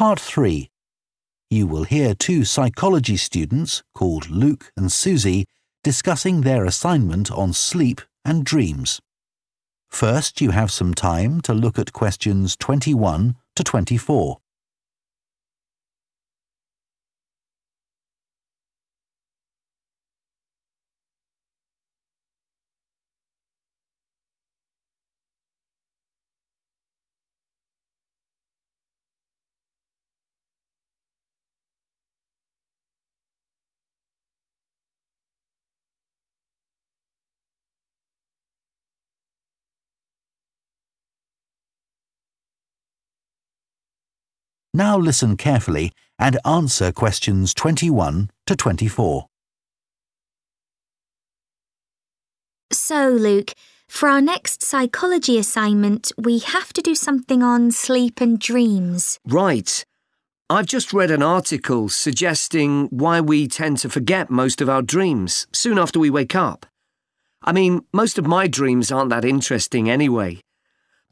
Part 3. You will hear two psychology students called Luke and Susie discussing their assignment on sleep and dreams. First, you have some time to look at questions 21 to 24. Now listen carefully and answer questions 21 to 24. So, Luke, for our next psychology assignment, we have to do something on sleep and dreams. Right. I've just read an article suggesting why we tend to forget most of our dreams soon after we wake up. I mean, most of my dreams aren't that interesting anyway.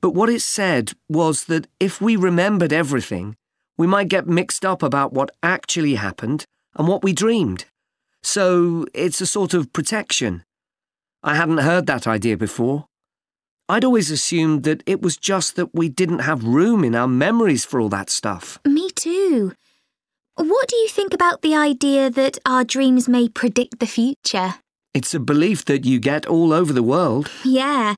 But what it said was that if we remembered everything, we might get mixed up about what actually happened and what we dreamed. So it's a sort of protection. I hadn't heard that idea before. I'd always assumed that it was just that we didn't have room in our memories for all that stuff. Me too. What do you think about the idea that our dreams may predict the future? It's a belief that you get all over the world. Yeah.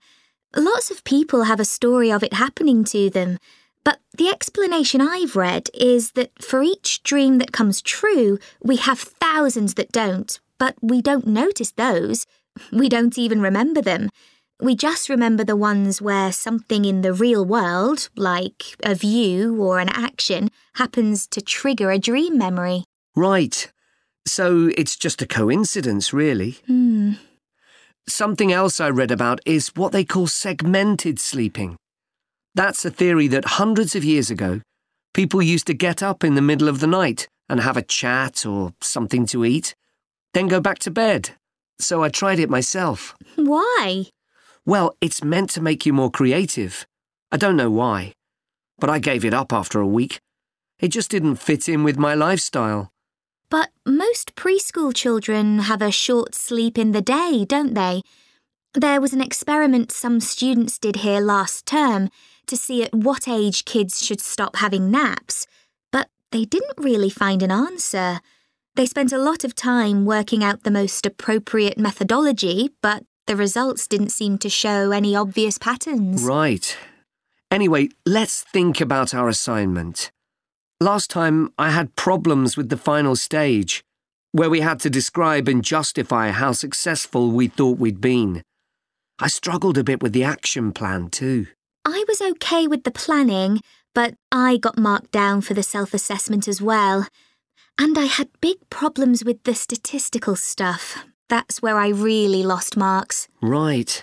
Lots of people have a story of it happening to them. But the explanation I've read is that for each dream that comes true, we have thousands that don't, but we don't notice those. We don't even remember them. We just remember the ones where something in the real world, like a view or an action, happens to trigger a dream memory. Right. So it's just a coincidence, really. Hmm. Something else I read about is what they call segmented sleeping. That's a theory that hundreds of years ago, people used to get up in the middle of the night and have a chat or something to eat, then go back to bed. So I tried it myself. Why? Well, it's meant to make you more creative. I don't know why, but I gave it up after a week. It just didn't fit in with my lifestyle. But most preschool children have a short sleep in the day, don't they? There was an experiment some students did here last term to see at what age kids should stop having naps, but they didn't really find an answer. They spent a lot of time working out the most appropriate methodology, but the results didn't seem to show any obvious patterns. Right. Anyway, let's think about our assignment. Last time I had problems with the final stage, where we had to describe and justify how successful we thought we'd been. I struggled a bit with the action plan too. I was okay with the planning, but I got marked down for the self assessment as well. And I had big problems with the statistical stuff. That's where I really lost marks. Right.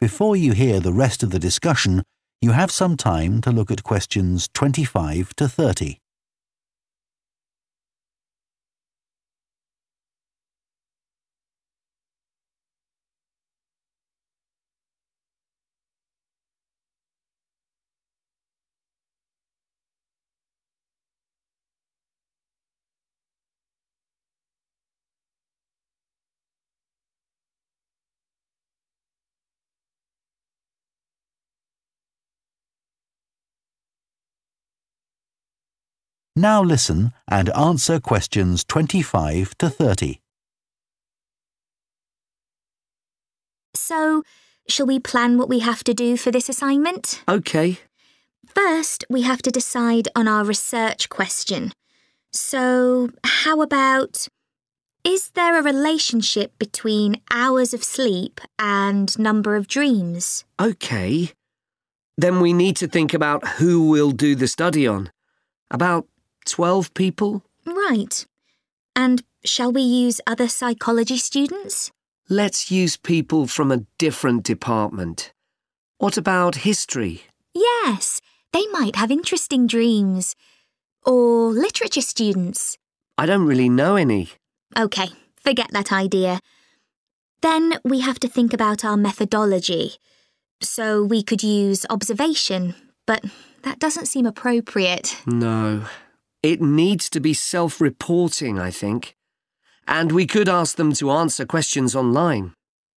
Before you hear the rest of the discussion, you have some time to look at questions 25 to 30. Now listen and answer questions 25 to 30. So, shall we plan what we have to do for this assignment? Okay. First, we have to decide on our research question. So, how about Is there a relationship between hours of sleep and number of dreams? Okay. Then we need to think about who we'll do the study on. About 12 people? Right. And shall we use other psychology students? Let's use people from a different department. What about history? Yes, they might have interesting dreams. Or literature students. I don't really know any. OK, forget that idea. Then we have to think about our methodology. So we could use observation, but that doesn't seem appropriate. No. It needs to be self reporting, I think. And we could ask them to answer questions online.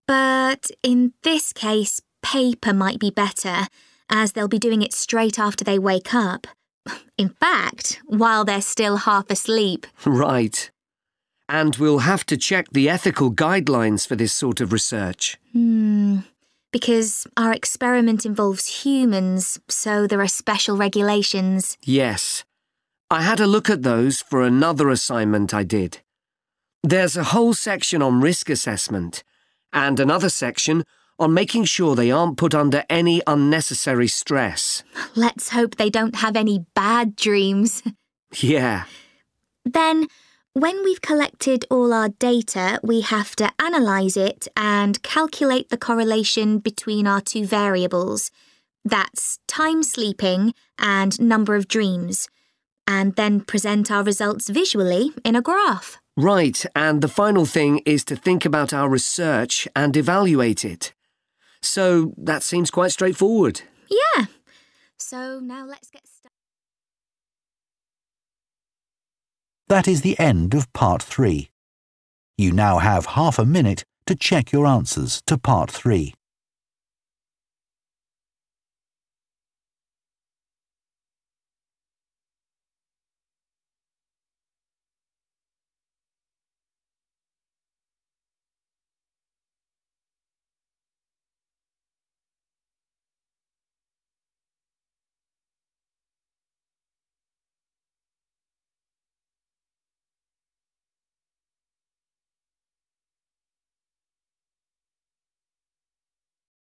But in this case, paper might be better, as they'll be doing it straight after they wake up. In fact, while they're still half asleep. Right. And we'll have to check the ethical guidelines for this sort of research. Hmm. Because our experiment involves humans, so there are special regulations. Yes. I had a look at those for another assignment I did. There's a whole section on risk assessment, and another section on making sure they aren't put under any unnecessary stress. Let's hope they don't have any bad dreams. Yeah. Then, when we've collected all our data, we have to analyse it and calculate the correlation between our two variables. That's time sleeping and number of dreams. And then present our results visually in a graph. Right, and the final thing is to think about our research and evaluate it. So that seems quite straightforward. Yeah. So now let's get started. That is the end of part three. You now have half a minute to check your answers to part three.